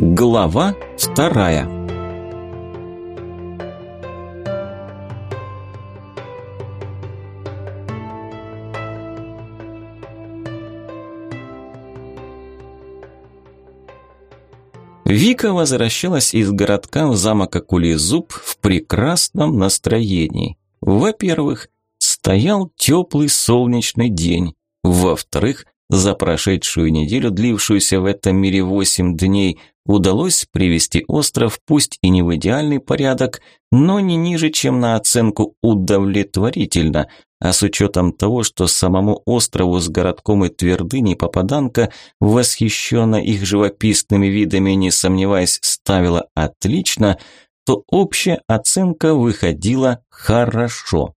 Глава вторая Вика возвращалась из городка в замок Акулизуб в прекрасном настроении. Во-первых, стоял теплый солнечный день. Во-вторых, за прошедшую неделю, длившуюся в этом мире восемь дней, удалось привести остров пусть и не в идеальный порядок, но не ниже, чем на оценку удовлетворительно, а с учетом того, что самому острову с городком и твердыней попаданка, восхищенно их живописными видами, не сомневаясь, ставила отлично, то общая оценка выходила хорошо.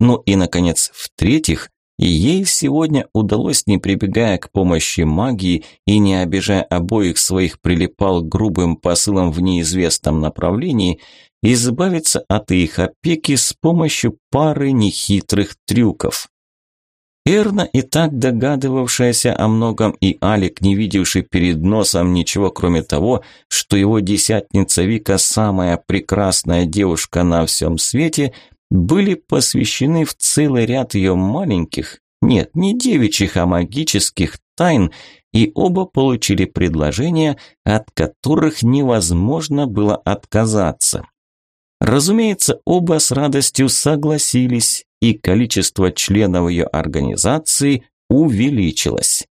Ну и, наконец, в-третьих, и ей сегодня удалось, не прибегая к помощи магии и не обижая обоих своих прилипал грубым посылом в неизвестном направлении, избавиться от их опеки с помощью пары нехитрых трюков. Эрна, и так догадывавшаяся о многом, и Алик, не видевший перед носом ничего, кроме того, что его десятница Вика самая прекрасная девушка на всем свете – были посвящены в целый ряд ее маленьких, нет, не девичьих, а магических тайн, и оба получили предложения, от которых невозможно было отказаться. Разумеется, оба с радостью согласились, и количество членов ее организации увеличилось.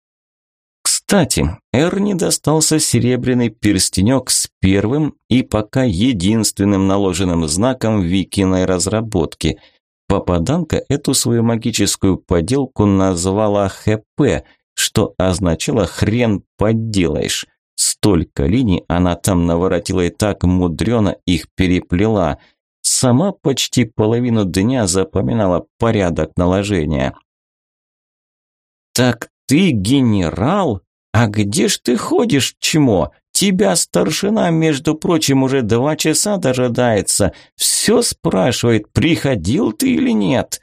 Кстати, Эрни достался серебряный перстенек с первым и пока единственным наложенным знаком Викиной разработки. Попаданка эту свою магическую поделку назвала ХП, что означало «хрен подделаешь». Столько линий она там наворотила и так мудрено их переплела. Сама почти половину дня запоминала порядок наложения. «Так ты генерал?» «А где ж ты ходишь, чмо? Тебя старшина, между прочим, уже два часа дожидается. Все спрашивает, приходил ты или нет?»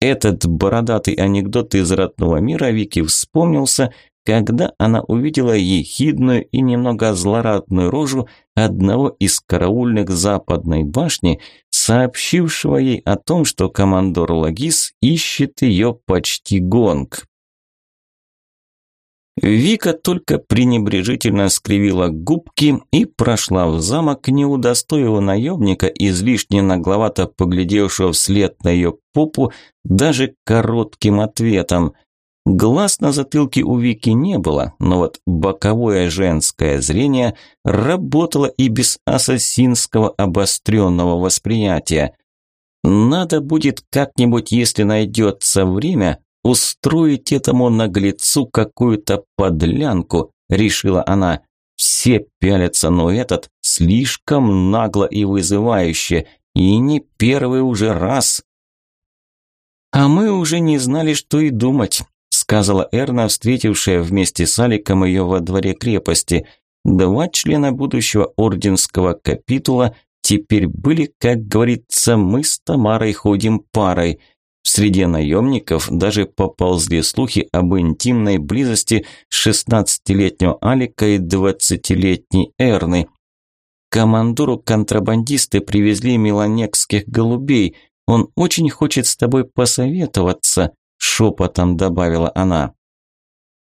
Этот бородатый анекдот из родного мира Вики вспомнился, когда она увидела ехидную и немного злорадную рожу одного из караульных западной башни, сообщившего ей о том, что командор Лагис ищет ее почти гонг. Вика только пренебрежительно скривила губки и прошла в замок, не удостоив наемника, излишне нагловато поглядевшего вслед на ее попу, даже коротким ответом. Глаз на затылке у Вики не было, но вот боковое женское зрение работало и без ассасинского обостренного восприятия. Надо будет как-нибудь, если найдется время, устроить этому наглецу какую-то подлянку, решила она. Все пялятся, но этот слишком нагло и вызывающе, и не первый уже раз. А мы уже не знали, что и думать, сказала Эрна, встретившая вместе с Аликом ее во дворе крепости. Два члена будущего орденского капитула теперь были, как говорится, мы с Тамарой ходим парой – в среде наемников даже поползли слухи об интимной близости 16-летнего Алика и 20-летней Эрны. Командору контрабандисты привезли меланекских голубей. Он очень хочет с тобой посоветоваться, шепотом добавила она.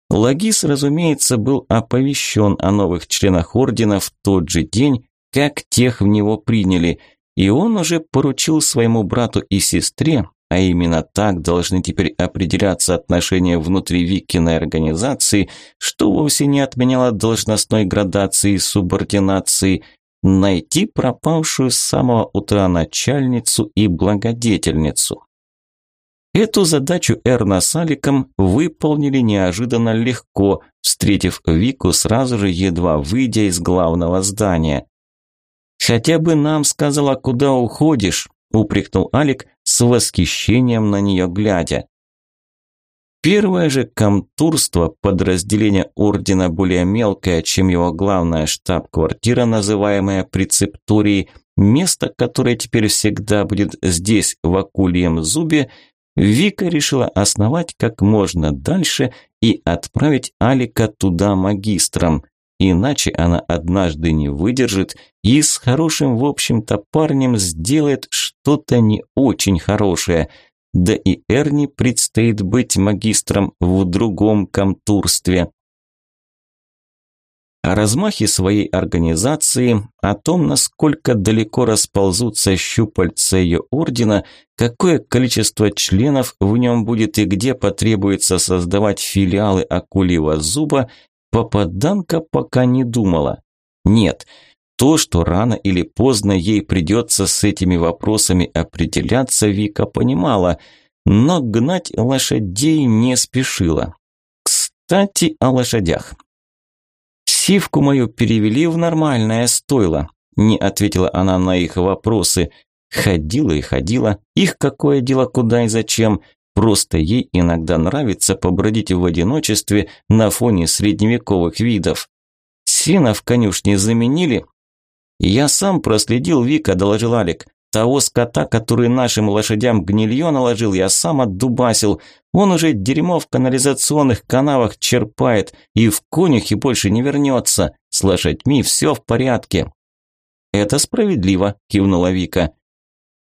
Лагис, разумеется, был оповещен о новых членах ордена в тот же день, как тех в него приняли, и он уже поручил своему брату и сестре а именно так должны теперь определяться отношения внутри Викиной организации, что вовсе не отменяло должностной градации и субординации, найти пропавшую с самого утра начальницу и благодетельницу. Эту задачу Эрна с Аликом выполнили неожиданно легко, встретив Вику сразу же, едва выйдя из главного здания. «Хотя бы нам сказала, куда уходишь», – упрекнул Алик, с восхищением на нее глядя. Первое же комтурство, подразделение ордена более мелкое, чем его главная штаб-квартира, называемая прецепторией, место, которое теперь всегда будет здесь, в Акульем зубе, Вика решила основать как можно дальше и отправить Алика туда магистром. Иначе она однажды не выдержит и с хорошим, в общем-то, парнем сделает что-то не очень хорошее. Да и Эрни предстоит быть магистром в другом комтурстве. О размахе своей организации, о том, насколько далеко расползутся щупальца ее ордена, какое количество членов в нем будет и где потребуется создавать филиалы акулива зуба, попаданка пока не думала. Нет, то, что рано или поздно ей придется с этими вопросами определяться, Вика понимала, но гнать лошадей не спешила. Кстати, о лошадях. Сивку мою перевели в нормальное стойло. Не ответила она на их вопросы. Ходила и ходила. Их какое дело, куда и зачем. Просто ей иногда нравится побродить в одиночестве на фоне средневековых видов. Сено в конюшне заменили. Я сам проследил, Вика, доложил Алик. Того скота, который нашим лошадям гнилье наложил, я сам отдубасил. Он уже дерьмо в канализационных канавах черпает и в конюхе больше не вернется. С лошадьми все в порядке». «Это справедливо», – кивнула Вика.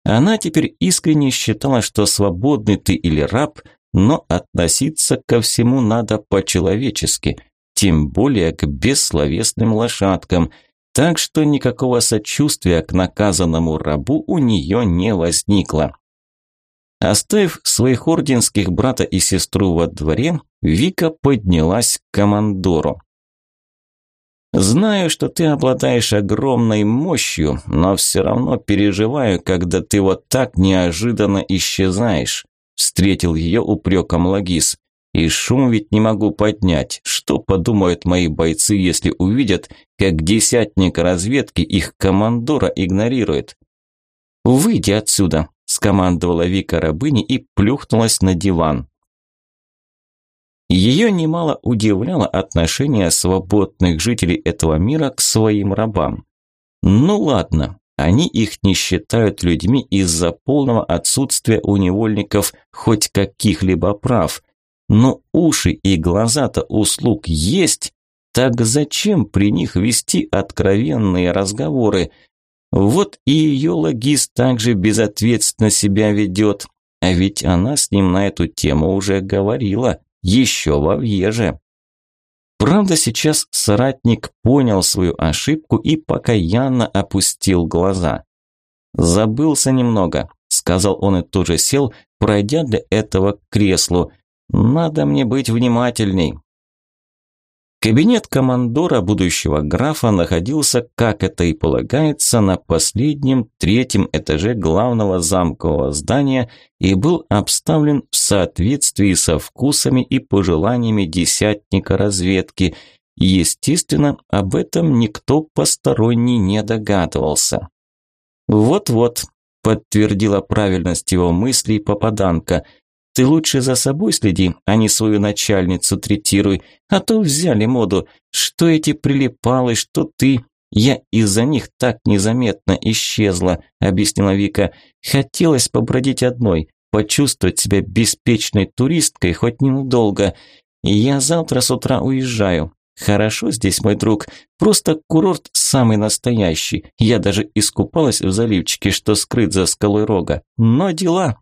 Она теперь искренне считала, что свободный ты или раб, но относиться ко всему надо по-человечески, тем более к бессловесным лошадкам – так что никакого сочувствия к наказанному рабу у нее не возникло. Оставив своих орденских брата и сестру во дворе, Вика поднялась к командору. «Знаю, что ты обладаешь огромной мощью, но все равно переживаю, когда ты вот так неожиданно исчезаешь», встретил ее упреком Лагис. И шум ведь не могу поднять. Что подумают мои бойцы, если увидят, как десятник разведки их командора игнорирует? «Выйди отсюда», – скомандовала Вика рабыни и плюхнулась на диван. Ее немало удивляло отношение свободных жителей этого мира к своим рабам. Ну ладно, они их не считают людьми из-за полного отсутствия у невольников хоть каких-либо прав – но уши и глаза-то услуг есть, так зачем при них вести откровенные разговоры? Вот и ее логист также безответственно себя ведет, а ведь она с ним на эту тему уже говорила, еще во Вьеже. Правда, сейчас соратник понял свою ошибку и покаянно опустил глаза. «Забылся немного», – сказал он и тоже сел, пройдя для этого к креслу – надо мне быть внимательней. Кабинет командора будущего графа находился, как это и полагается, на последнем третьем этаже главного замкового здания и был обставлен в соответствии со вкусами и пожеланиями десятника разведки. Естественно, об этом никто посторонний не догадывался. «Вот-вот», – подтвердила правильность его мыслей попаданка – ты лучше за собой следи, а не свою начальницу третируй. А то взяли моду, что эти прилипалы, что ты. Я из-за них так незаметно исчезла, объяснила Вика. Хотелось побродить одной, почувствовать себя беспечной туристкой хоть ненадолго. Я завтра с утра уезжаю. Хорошо здесь, мой друг. Просто курорт самый настоящий. Я даже искупалась в заливчике, что скрыт за скалой рога. Но дела.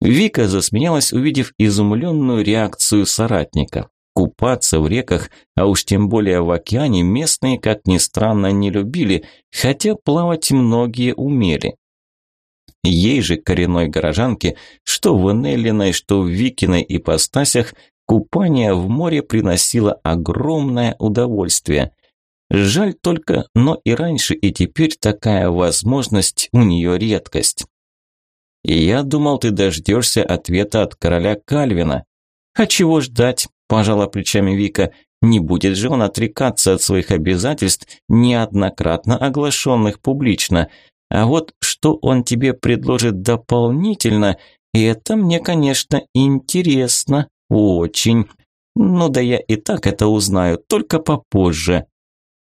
Вика засмеялась, увидев изумленную реакцию соратника. Купаться в реках, а уж тем более в океане, местные, как ни странно, не любили, хотя плавать многие умели. Ей же, коренной горожанке, что в Энеллиной, что в Викиной ипостасях, купание в море приносило огромное удовольствие. Жаль только, но и раньше, и теперь такая возможность у нее редкость. И я думал, ты дождешься ответа от короля Кальвина. А чего ждать? Пожала плечами Вика. Не будет же он отрекаться от своих обязательств, неоднократно оглашенных публично. А вот что он тебе предложит дополнительно, это мне, конечно, интересно. Очень. Ну да я и так это узнаю, только попозже.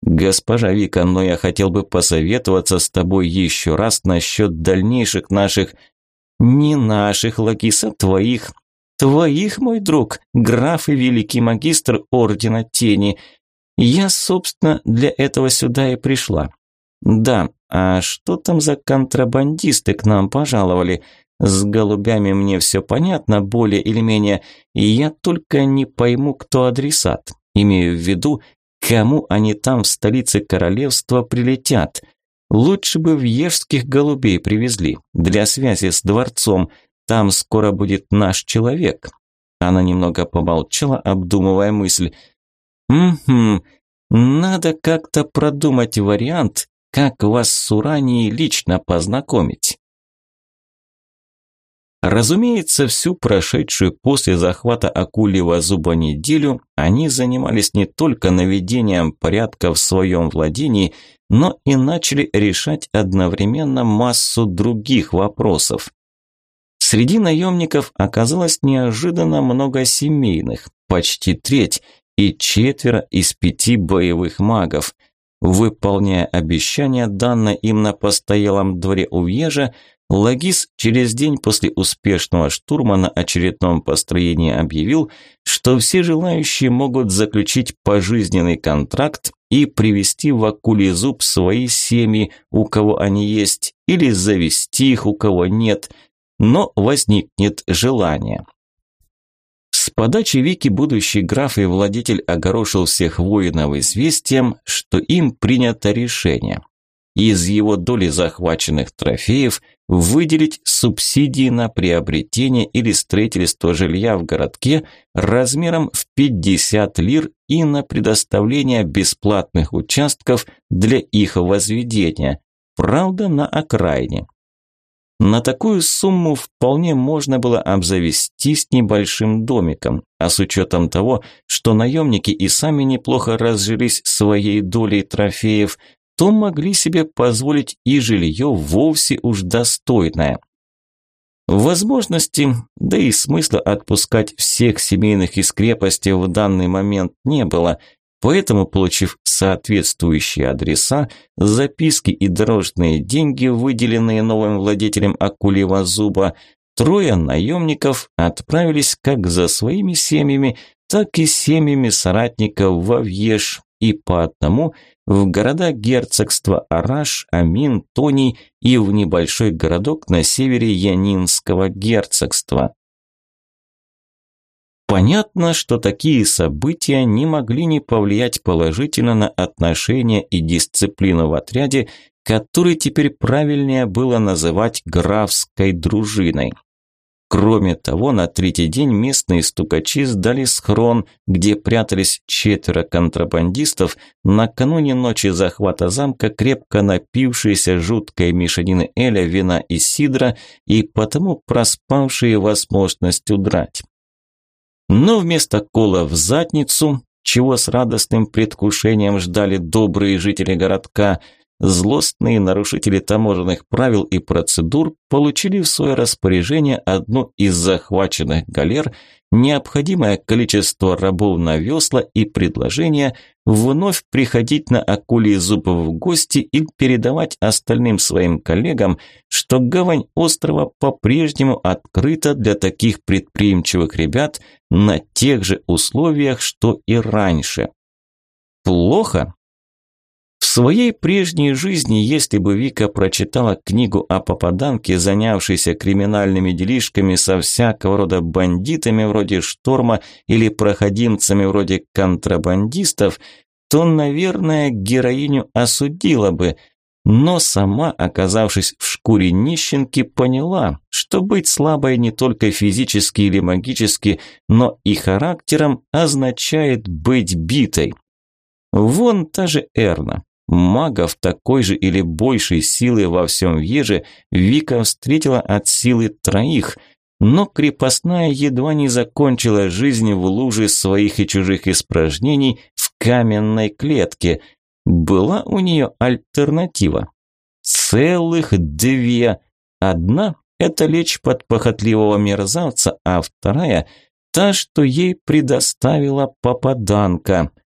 Госпожа Вика, но я хотел бы посоветоваться с тобой еще раз насчет дальнейших наших не наших, Лакиса, твоих. Твоих, мой друг, граф и великий магистр Ордена Тени. Я, собственно, для этого сюда и пришла. Да, а что там за контрабандисты к нам пожаловали? С голубями мне все понятно, более или менее, я только не пойму, кто адресат. Имею в виду, кому они там в столице королевства прилетят. Лучше бы в Ежских голубей привезли, для связи с дворцом. Там скоро будет наш человек. Она немного помолчала, обдумывая мысль. «Угу, надо как-то продумать вариант, как вас с Уранией лично познакомить». Разумеется, всю прошедшую после захвата акульего зуба неделю они занимались не только наведением порядка в своем владении, но и начали решать одновременно массу других вопросов. Среди наемников оказалось неожиданно много семейных, почти треть, и четверо из пяти боевых магов. Выполняя обещание, данное им на постоялом дворе у Вьежа, Лагис через день после успешного штурма на очередном построении объявил, что все желающие могут заключить пожизненный контракт и привести в акулий зуб свои семьи, у кого они есть, или завести их, у кого нет, но возникнет желание. С подачи Вики будущий граф и владетель огорошил всех воинов известием, что им принято решение – из его доли захваченных трофеев выделить субсидии на приобретение или строительство жилья в городке размером в 50 лир и на предоставление бесплатных участков для их возведения, правда на окраине. На такую сумму вполне можно было обзавестись небольшим домиком, а с учетом того, что наемники и сами неплохо разжились своей долей трофеев, то могли себе позволить и жилье вовсе уж достойное. Возможности, да и смысла отпускать всех семейных из крепости в данный момент не было, поэтому, получив соответствующие адреса, записки и дорожные деньги, выделенные новым владетелем акулевого зуба, трое наемников отправились как за своими семьями, так и семьями соратников во Вьеж, и по в города герцогства Араш, Амин, Тони и в небольшой городок на севере Янинского герцогства. Понятно, что такие события не могли не повлиять положительно на отношения и дисциплину в отряде, который теперь правильнее было называть графской дружиной. Кроме того, на третий день местные стукачи сдали схрон, где прятались четверо контрабандистов, накануне ночи захвата замка, крепко напившиеся жуткой мешанины Эля, вина и сидра, и потому проспавшие возможность удрать. Но вместо кола в задницу, чего с радостным предвкушением ждали добрые жители городка – Злостные нарушители таможенных правил и процедур получили в свое распоряжение одну из захваченных галер, необходимое количество рабов на весла и предложение вновь приходить на акулий зуб в гости и передавать остальным своим коллегам, что гавань острова по-прежнему открыта для таких предприимчивых ребят на тех же условиях, что и раньше. Плохо? Своей прежней жизни, если бы Вика прочитала книгу о попаданке, занявшейся криминальными делишками со всякого рода бандитами вроде Шторма или проходимцами вроде контрабандистов, то, наверное, героиню осудила бы, но сама, оказавшись в шкуре нищенки, поняла, что быть слабой не только физически или магически, но и характером означает быть битой. Вон та же Эрна. Магов такой же или большей силы во всем Еже Вика встретила от силы троих, но крепостная едва не закончила жизнь в луже своих и чужих испражнений в каменной клетке. Была у нее альтернатива. Целых две. Одна – это лечь под похотливого мерзавца, а вторая – та, что ей предоставила попаданка –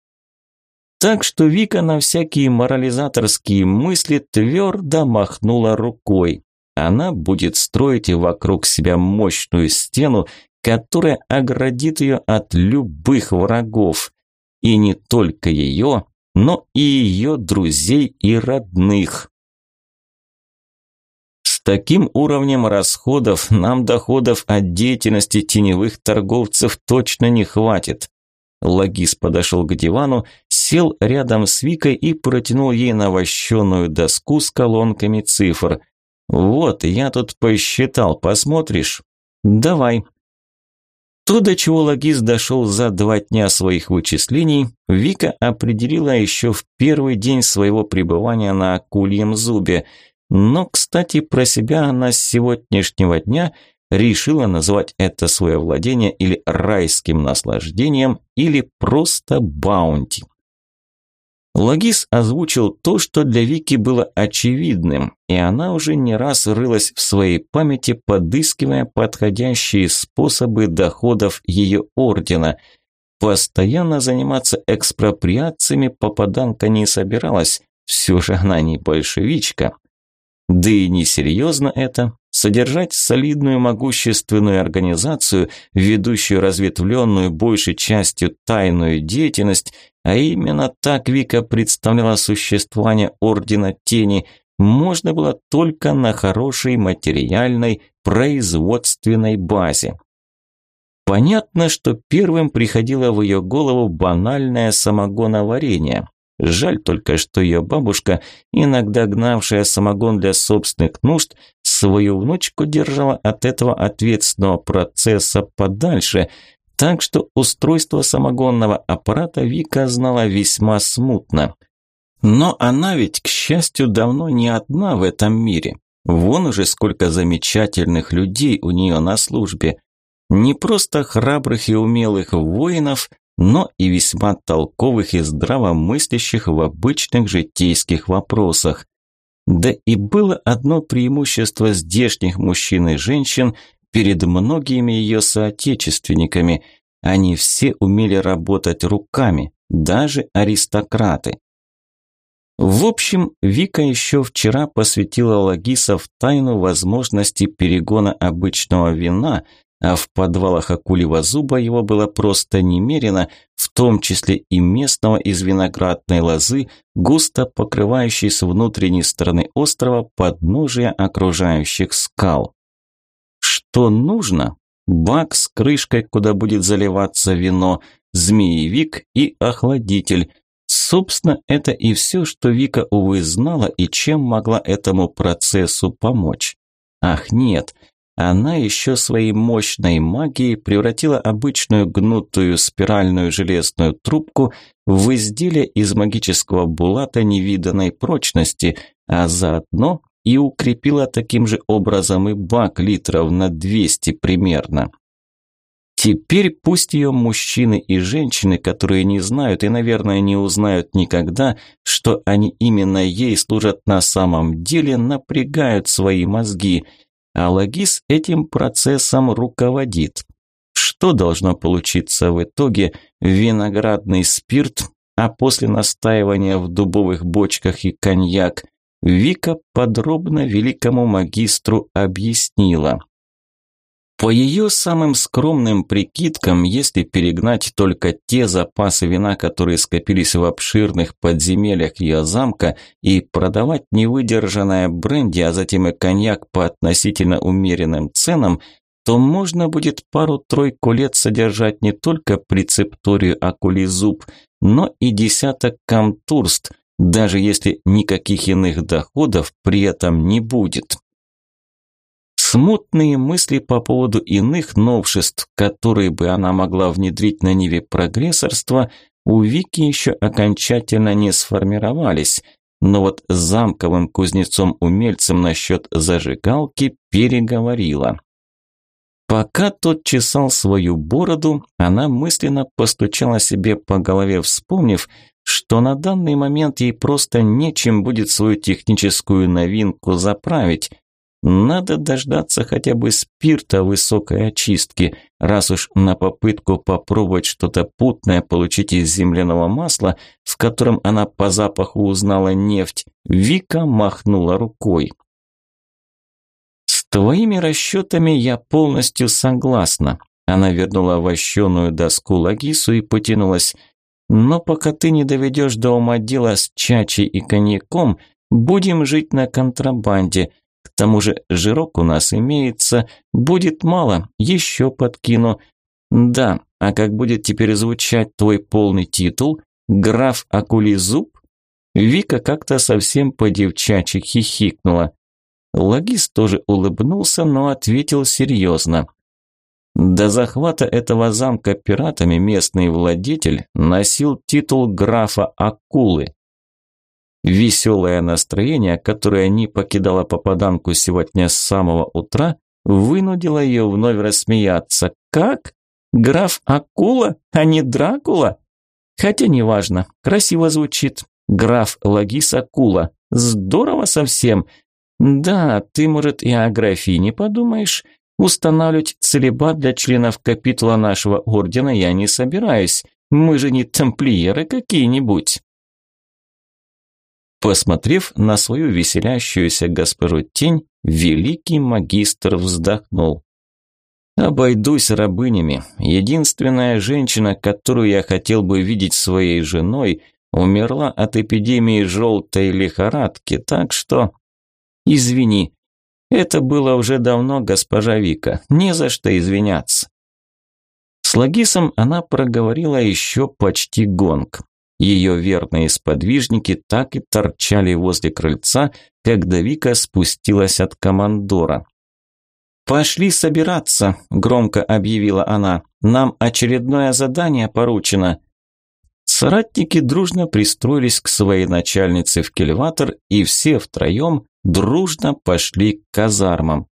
так что Вика на всякие морализаторские мысли твердо махнула рукой. Она будет строить вокруг себя мощную стену, которая оградит ее от любых врагов. И не только ее, но и ее друзей и родных. С таким уровнем расходов нам доходов от деятельности теневых торговцев точно не хватит. Лагис подошел к дивану, сел рядом с Викой и протянул ей навощенную доску с колонками цифр. «Вот, я тут посчитал, посмотришь?» «Давай». То, до чего Лагис дошел за два дня своих вычислений, Вика определила еще в первый день своего пребывания на Акульем зубе. Но, кстати, про себя она с сегодняшнего дня решила назвать это свое владение или райским наслаждением, или просто баунти. Лагис озвучил то, что для Вики было очевидным, и она уже не раз рылась в своей памяти, подыскивая подходящие способы доходов ее ордена. Постоянно заниматься экспроприациями попаданка не собиралась, все же она не большевичка. Да и несерьезно это, содержать солидную могущественную организацию, ведущую разветвленную большей частью тайную деятельность, а именно так Вика представляла существование Ордена Тени, можно было только на хорошей материальной производственной базе. Понятно, что первым приходило в ее голову банальное самогоноварение. Жаль только, что ее бабушка, иногда гнавшая самогон для собственных нужд, свою внучку держала от этого ответственного процесса подальше, так что устройство самогонного аппарата Вика знала весьма смутно. Но она ведь, к счастью, давно не одна в этом мире. Вон уже сколько замечательных людей у нее на службе. Не просто храбрых и умелых воинов, но и весьма толковых и здравомыслящих в обычных житейских вопросах. Да и было одно преимущество здешних мужчин и женщин перед многими ее соотечественниками. Они все умели работать руками, даже аристократы. В общем, Вика еще вчера посвятила Лагиса в тайну возможности перегона обычного вина – а в подвалах Акулева зуба его было просто немерено, в том числе и местного из виноградной лозы, густо покрывающей с внутренней стороны острова подножия окружающих скал. Что нужно? Бак с крышкой, куда будет заливаться вино, змеевик и охладитель. Собственно, это и все, что Вика, увы, знала и чем могла этому процессу помочь. Ах, нет – она еще своей мощной магией превратила обычную гнутую спиральную железную трубку в изделие из магического булата невиданной прочности, а заодно и укрепила таким же образом и бак литров на 200 примерно. Теперь пусть ее мужчины и женщины, которые не знают и, наверное, не узнают никогда, что они именно ей служат на самом деле, напрягают свои мозги – а Лагис этим процессом руководит. Что должно получиться в итоге? Виноградный спирт, а после настаивания в дубовых бочках и коньяк. Вика подробно великому магистру объяснила. По ее самым скромным прикидкам, если перегнать только те запасы вина, которые скопились в обширных подземельях ее замка, и продавать невыдержанное бренди, а затем и коньяк по относительно умеренным ценам, то можно будет пару-тройку лет содержать не только прецепторию Акулизуб, но и десяток камтурст, даже если никаких иных доходов при этом не будет. Смутные мысли по поводу иных новшеств, которые бы она могла внедрить на Ниве прогрессорства, у Вики еще окончательно не сформировались, но вот с замковым кузнецом-умельцем насчет зажигалки переговорила. Пока тот чесал свою бороду, она мысленно постучала себе по голове, вспомнив, что на данный момент ей просто нечем будет свою техническую новинку заправить – надо дождаться хотя бы спирта высокой очистки, раз уж на попытку попробовать что-то путное получить из земляного масла, в котором она по запаху узнала нефть, Вика махнула рукой. «С твоими расчетами я полностью согласна», она вернула вощеную доску Лагису и потянулась. Но пока ты не доведешь до ума дело с чачей и коньяком, будем жить на контрабанде. К тому же жирок у нас имеется, будет мало, еще подкину. Да, а как будет теперь звучать твой полный титул? Граф Акулизуб? Вика как-то совсем по-девчачьи хихикнула. Логист тоже улыбнулся, но ответил серьезно. До захвата этого замка пиратами местный владетель носил титул графа Акулы. Веселое настроение, которое не покидало попаданку сегодня с самого утра, вынудило ее вновь рассмеяться. «Как? Граф Акула, а не Дракула?» Хотя неважно, красиво звучит. Граф Лагис Акула. Здорово совсем. Да, ты, может, и о графине подумаешь. Устанавливать целебат для членов капитула нашего ордена я не собираюсь. Мы же не тамплиеры какие-нибудь. Посмотрев на свою веселящуюся госпожу тень, великий магистр вздохнул. Обойдусь рабынями. Единственная женщина, которую я хотел бы видеть своей женой, умерла от эпидемии желтой лихорадки, так что... Извини. Это было уже давно, госпожа Вика. Не за что извиняться. С Лагисом она проговорила еще почти гонг. Ее верные сподвижники так и торчали возле крыльца, когда Вика спустилась от командора. «Пошли собираться», – громко объявила она. «Нам очередное задание поручено». Соратники дружно пристроились к своей начальнице в кельватор, и все втроем дружно пошли к казармам.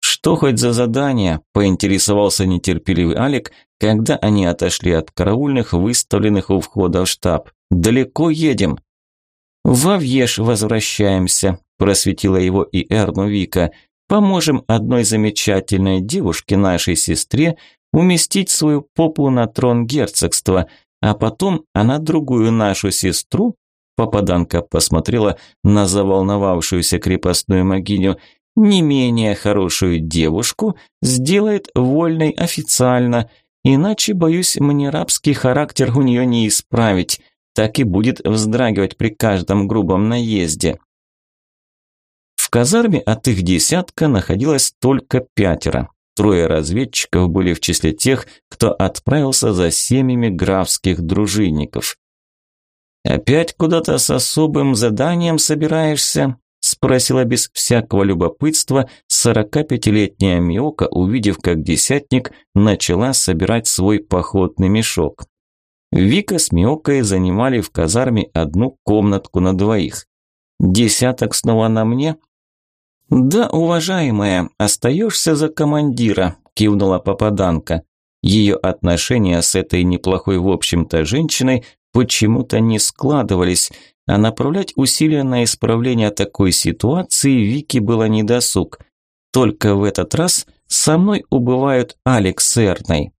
«Что хоть за задание?» – поинтересовался нетерпеливый Алик, когда они отошли от караульных, выставленных у входа в штаб. «Далеко едем?» «В Авьеш возвращаемся», – просветила его и Эрну Вика. Поможем одной замечательной девушке, нашей сестре, уместить свою попу на трон герцогства, а потом она другую нашу сестру, попаданка посмотрела на заволновавшуюся крепостную могиню, не менее хорошую девушку сделает вольной официально, иначе, боюсь, мне рабский характер у нее не исправить, так и будет вздрагивать при каждом грубом наезде казарме от их десятка находилось только пятеро. Трое разведчиков были в числе тех, кто отправился за семьями графских дружинников. «Опять куда-то с особым заданием собираешься?» – спросила без всякого любопытства 45-летняя Миока, увидев, как десятник начала собирать свой походный мешок. Вика с Миокой занимали в казарме одну комнатку на двоих. «Десяток снова на мне?» «Да, уважаемая, остаешься за командира», – кивнула попаданка. Ее отношения с этой неплохой, в общем-то, женщиной почему-то не складывались, а направлять усилия на исправление такой ситуации Вики было недосуг. Только в этот раз со мной убывают Алекс Эрной.